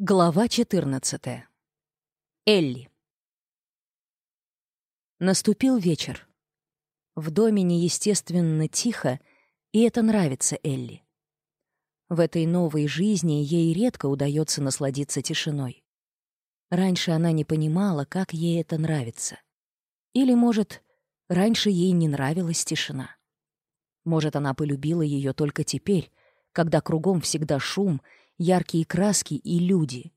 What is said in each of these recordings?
Глава 14. Элли. Наступил вечер. В доме неестественно тихо, и это нравится Элли. В этой новой жизни ей редко удается насладиться тишиной. Раньше она не понимала, как ей это нравится. Или, может, раньше ей не нравилась тишина. Может, она полюбила ее только теперь, когда кругом всегда шум — яркие краски и люди.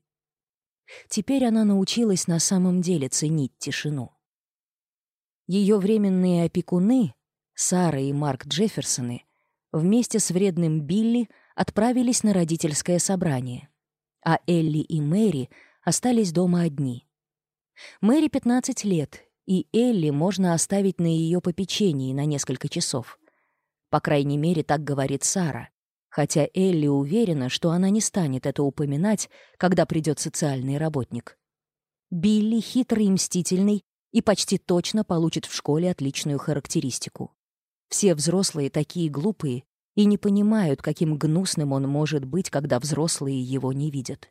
Теперь она научилась на самом деле ценить тишину. Ее временные опекуны, Сара и Марк Джефферсоны, вместе с вредным Билли отправились на родительское собрание, а Элли и Мэри остались дома одни. Мэри 15 лет, и Элли можно оставить на ее попечении на несколько часов. По крайней мере, так говорит Сара, хотя Элли уверена, что она не станет это упоминать, когда придет социальный работник. Билли хитрый и мстительный и почти точно получит в школе отличную характеристику. Все взрослые такие глупые и не понимают, каким гнусным он может быть, когда взрослые его не видят.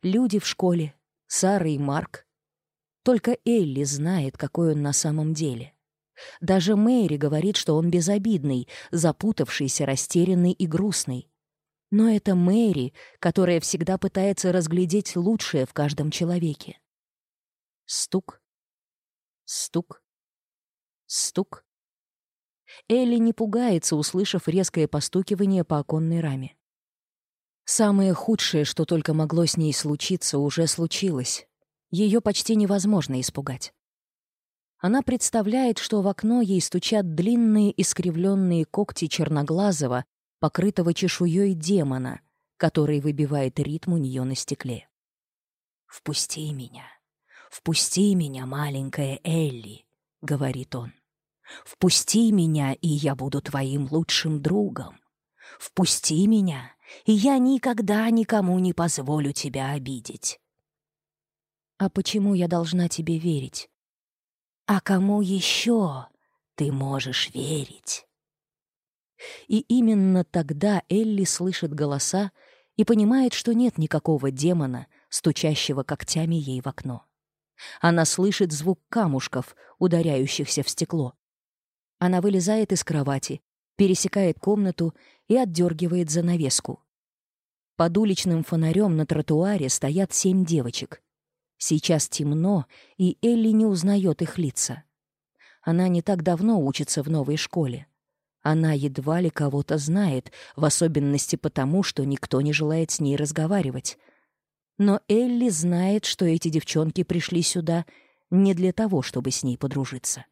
Люди в школе, Сара и Марк. Только Элли знает, какой он на самом деле. Даже Мэри говорит, что он безобидный, запутавшийся, растерянный и грустный. Но это Мэри, которая всегда пытается разглядеть лучшее в каждом человеке. Стук. Стук. Стук. Элли не пугается, услышав резкое постукивание по оконной раме. Самое худшее, что только могло с ней случиться, уже случилось. Ее почти невозможно испугать. Она представляет, что в окно ей стучат длинные искривленные когти черноглазого, покрытого чешуей демона, который выбивает ритм у нее на стекле. «Впусти меня! Впусти меня, маленькая Элли!» — говорит он. «Впусти меня, и я буду твоим лучшим другом! Впусти меня, и я никогда никому не позволю тебя обидеть!» «А почему я должна тебе верить?» А кому еще ты можешь верить? И именно тогда Элли слышит голоса и понимает, что нет никакого демона, стучащего когтями ей в окно. Она слышит звук камушков, ударяющихся в стекло. Она вылезает из кровати, пересекает комнату и отдергивает занавеску. Под уличным фонарем на тротуаре стоят семь девочек. Сейчас темно, и Элли не узнает их лица. Она не так давно учится в новой школе. Она едва ли кого-то знает, в особенности потому, что никто не желает с ней разговаривать. Но Элли знает, что эти девчонки пришли сюда не для того, чтобы с ней подружиться.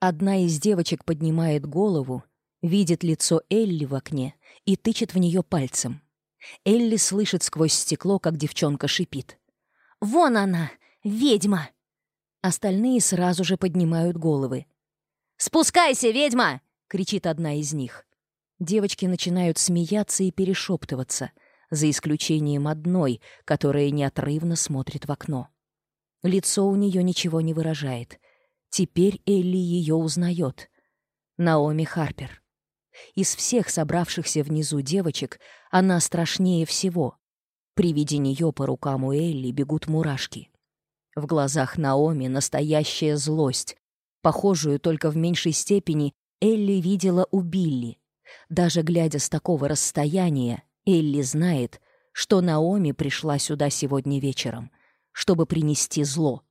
Одна из девочек поднимает голову, видит лицо Элли в окне и тычет в нее пальцем. Элли слышит сквозь стекло, как девчонка шипит. Вон она, ведьма!» Остальные сразу же поднимают головы. «Спускайся, ведьма!» — кричит одна из них. Девочки начинают смеяться и перешептываться, за исключением одной, которая неотрывно смотрит в окно. Лицо у нее ничего не выражает. Теперь Элли ее узнает. Наоми Харпер. Из всех собравшихся внизу девочек она страшнее всего. При виде нее по рукам у Элли бегут мурашки. В глазах Наоми настоящая злость. Похожую только в меньшей степени Элли видела у Билли. Даже глядя с такого расстояния, Элли знает, что Наоми пришла сюда сегодня вечером, чтобы принести зло.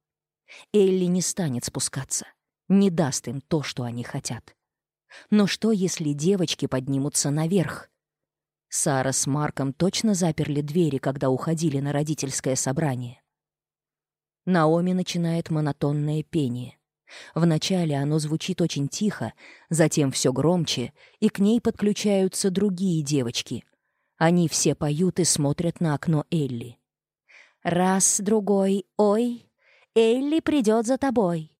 Элли не станет спускаться, не даст им то, что они хотят. Но что, если девочки поднимутся наверх? Сара с Марком точно заперли двери, когда уходили на родительское собрание. Наоми начинает монотонное пение. Вначале оно звучит очень тихо, затем все громче, и к ней подключаются другие девочки. Они все поют и смотрят на окно Элли. «Раз, другой, ой, Элли придет за тобой.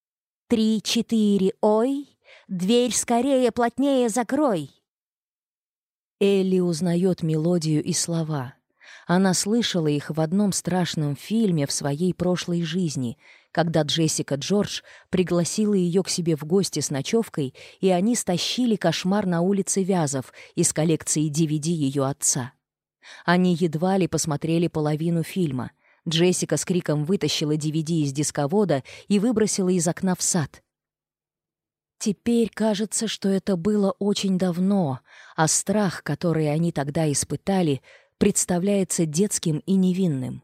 Три, четыре, ой, дверь скорее, плотнее закрой!» Элли узнает мелодию и слова. Она слышала их в одном страшном фильме в своей прошлой жизни, когда Джессика Джордж пригласила ее к себе в гости с ночевкой, и они стащили кошмар на улице Вязов из коллекции DVD ее отца. Они едва ли посмотрели половину фильма. Джессика с криком вытащила DVD из дисковода и выбросила из окна в сад. Теперь кажется, что это было очень давно, а страх, который они тогда испытали, представляется детским и невинным.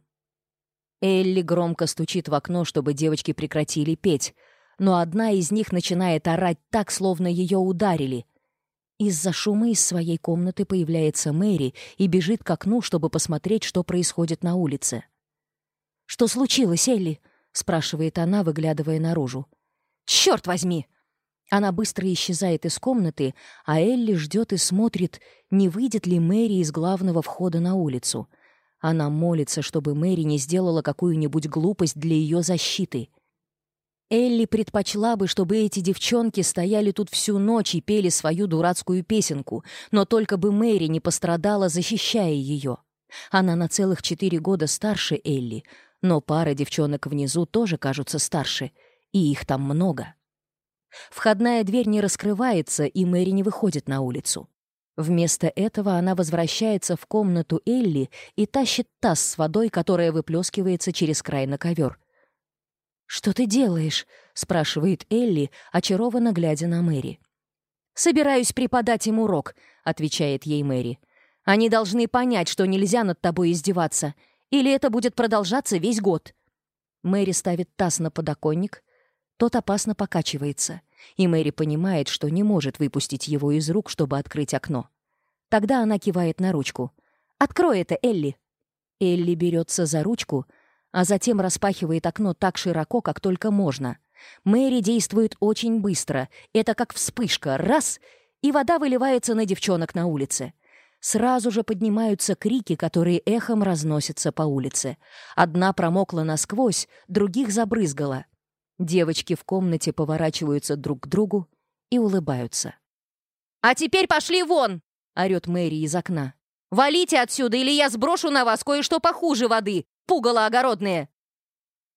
Элли громко стучит в окно, чтобы девочки прекратили петь, но одна из них начинает орать так, словно ее ударили. Из-за шума из своей комнаты появляется Мэри и бежит к окну, чтобы посмотреть, что происходит на улице. «Что случилось, Элли?» — спрашивает она, выглядывая наружу. «Черт возьми!» Она быстро исчезает из комнаты, а Элли ждет и смотрит, не выйдет ли Мэри из главного входа на улицу. Она молится, чтобы Мэри не сделала какую-нибудь глупость для ее защиты. Элли предпочла бы, чтобы эти девчонки стояли тут всю ночь и пели свою дурацкую песенку, но только бы Мэри не пострадала, защищая ее. Она на целых четыре года старше Элли, но пара девчонок внизу тоже кажутся старше, и их там много. Входная дверь не раскрывается, и Мэри не выходит на улицу. Вместо этого она возвращается в комнату Элли и тащит таз с водой, которая выплескивается через край на ковер. «Что ты делаешь?» — спрашивает Элли, очарованно глядя на Мэри. «Собираюсь преподать им урок», — отвечает ей Мэри. «Они должны понять, что нельзя над тобой издеваться, или это будет продолжаться весь год». Мэри ставит таз на подоконник, тот опасно покачивается, и Мэри понимает, что не может выпустить его из рук, чтобы открыть окно. Тогда она кивает на ручку. «Открой это, Элли!» Элли берется за ручку, а затем распахивает окно так широко, как только можно. Мэри действует очень быстро. Это как вспышка. Раз! И вода выливается на девчонок на улице. Сразу же поднимаются крики, которые эхом разносятся по улице. Одна промокла насквозь, других забрызгала. Девочки в комнате поворачиваются друг к другу и улыбаются. «А теперь пошли вон!» — орёт Мэри из окна. «Валите отсюда, или я сброшу на вас кое-что похуже воды! Пугало огородные!»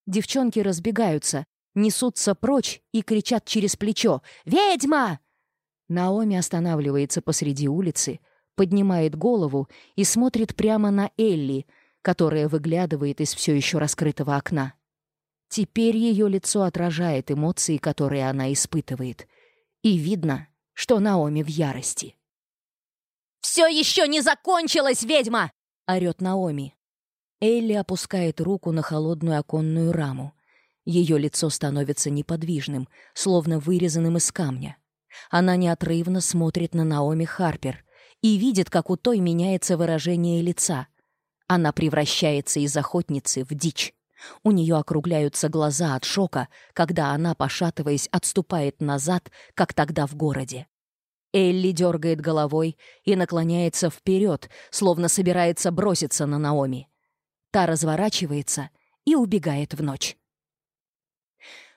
Девчонки разбегаются, несутся прочь и кричат через плечо «Ведьма!». Наоми останавливается посреди улицы, поднимает голову и смотрит прямо на Элли, которая выглядывает из все еще раскрытого окна. Теперь ее лицо отражает эмоции, которые она испытывает. И видно, что Наоми в ярости. «Все еще не закончилось, ведьма!» — орет Наоми. Элли опускает руку на холодную оконную раму. Ее лицо становится неподвижным, словно вырезанным из камня. Она неотрывно смотрит на Наоми Харпер и видит, как у той меняется выражение лица. Она превращается из охотницы в дичь. У нее округляются глаза от шока, когда она, пошатываясь, отступает назад, как тогда в городе. Элли дергает головой и наклоняется вперед, словно собирается броситься на Наоми. Та разворачивается и убегает в ночь.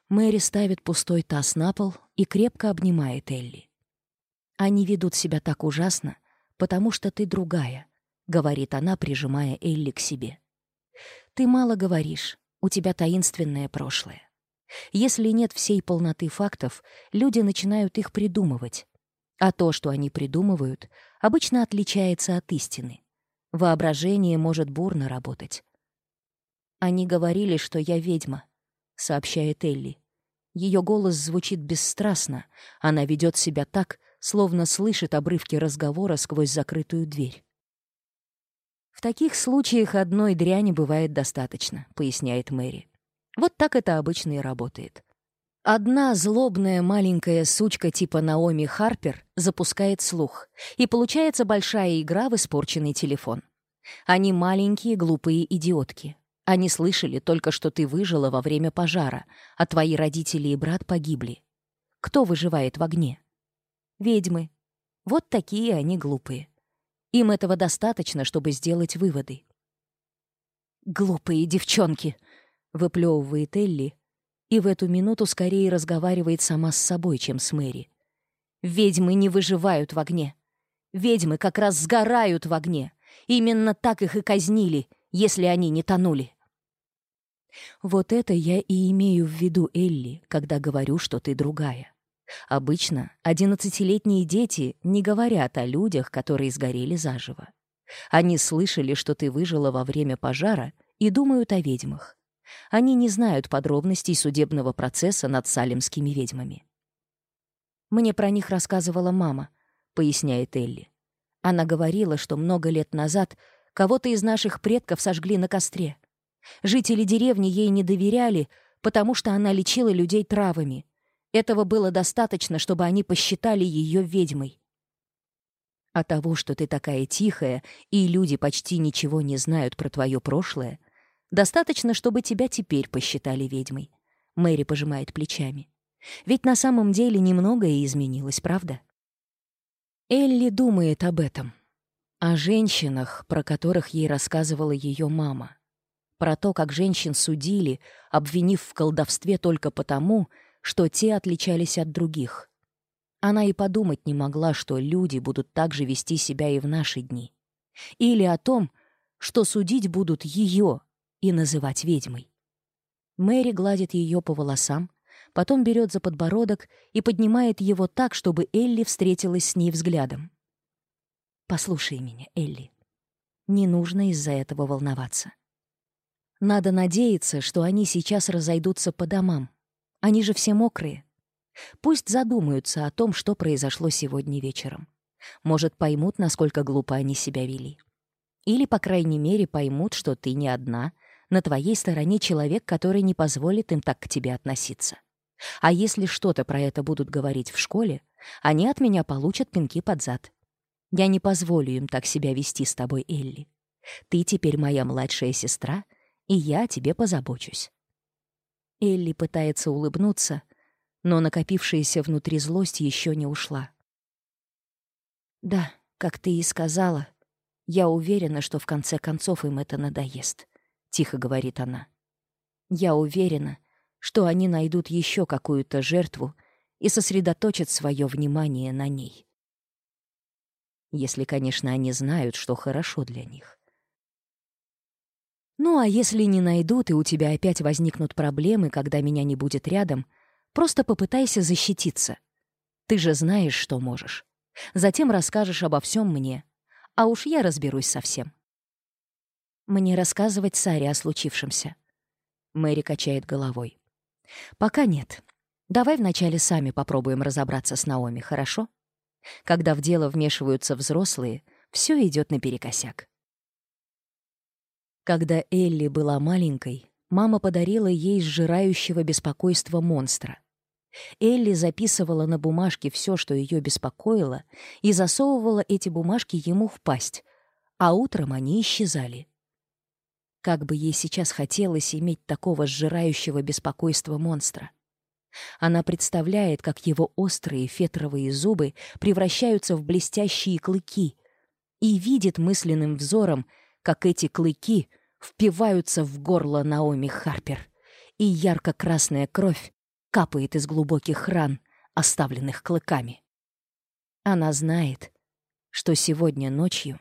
Мэри ставит пустой таз на пол и крепко обнимает Элли. «Они ведут себя так ужасно, потому что ты другая», — говорит она, прижимая Элли к себе. Ты мало говоришь, у тебя таинственное прошлое. Если нет всей полноты фактов, люди начинают их придумывать. А то, что они придумывают, обычно отличается от истины. Воображение может бурно работать. «Они говорили, что я ведьма», — сообщает Элли. Ее голос звучит бесстрастно, она ведет себя так, словно слышит обрывки разговора сквозь закрытую дверь. «В таких случаях одной дряни бывает достаточно», — поясняет Мэри. «Вот так это обычно и работает. Одна злобная маленькая сучка типа Наоми Харпер запускает слух, и получается большая игра в испорченный телефон. Они маленькие глупые идиотки. Они слышали только, что ты выжила во время пожара, а твои родители и брат погибли. Кто выживает в огне? Ведьмы. Вот такие они глупые. Им этого достаточно, чтобы сделать выводы. «Глупые девчонки!» — выплевывает Элли, и в эту минуту скорее разговаривает сама с собой, чем с Мэри. «Ведьмы не выживают в огне. Ведьмы как раз сгорают в огне. Именно так их и казнили, если они не тонули». Вот это я и имею в виду, Элли, когда говорю, что ты другая. Обычно 11-летние дети не говорят о людях, которые сгорели заживо. Они слышали, что ты выжила во время пожара, и думают о ведьмах. Они не знают подробностей судебного процесса над салемскими ведьмами. «Мне про них рассказывала мама», — поясняет Элли. Она говорила, что много лет назад кого-то из наших предков сожгли на костре. Жители деревни ей не доверяли, потому что она лечила людей травами — этого было достаточно, чтобы они посчитали ее ведьмой. А того, что ты такая тихая, и люди почти ничего не знают про твое прошлое, достаточно, чтобы тебя теперь посчитали ведьмой. Мэри пожимает плечами. Ведь на самом деле немногое изменилось, правда? Элли думает об этом. О женщинах, про которых ей рассказывала ее мама. Про то, как женщин судили, обвинив в колдовстве только потому, что те отличались от других. Она и подумать не могла, что люди будут так же вести себя и в наши дни. Или о том, что судить будут ее и называть ведьмой. Мэри гладит ее по волосам, потом берет за подбородок и поднимает его так, чтобы Элли встретилась с ней взглядом. «Послушай меня, Элли. Не нужно из-за этого волноваться. Надо надеяться, что они сейчас разойдутся по домам, они же все мокрые. Пусть задумаются о том, что произошло сегодня вечером. Может, поймут, насколько глупо они себя вели. Или, по крайней мере, поймут, что ты не одна, на твоей стороне человек, который не позволит им так к тебе относиться. А если что-то про это будут говорить в школе, они от меня получат пинки под зад. Я не позволю им так себя вести с тобой, Элли. Ты теперь моя младшая сестра, и я о тебе позабочусь. Элли пытается улыбнуться, но накопившаяся внутри злость еще не ушла. «Да, как ты и сказала, я уверена, что в конце концов им это надоест», — тихо говорит она. «Я уверена, что они найдут еще какую-то жертву и сосредоточат свое внимание на ней» если, конечно, они знают, что хорошо для них. Ну а если не найдут и у тебя опять возникнут проблемы, когда меня не будет рядом, просто попытайся защититься. Ты же знаешь, что можешь. Затем расскажешь обо всем мне, а уж я разберусь со всем. Мне рассказывать Саре о случившемся. Мэри качает головой. Пока нет. Давай вначале сами попробуем разобраться с Наоми, хорошо? Когда в дело вмешиваются взрослые, все идет наперекосяк. Когда Элли была маленькой, мама подарила ей сжирающего беспокойства монстра. Элли записывала на бумажке все, что ее беспокоило, и засовывала эти бумажки ему в пасть, а утром они исчезали. Как бы ей сейчас хотелось иметь такого сжирающего беспокойства монстра. Она представляет, как его острые фетровые зубы превращаются в блестящие клыки и видит мысленным взором, как эти клыки впиваются в горло Наоми Харпер, и ярко-красная кровь капает из глубоких ран, оставленных клыками. Она знает, что сегодня ночью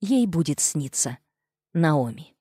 ей будет сниться Наоми.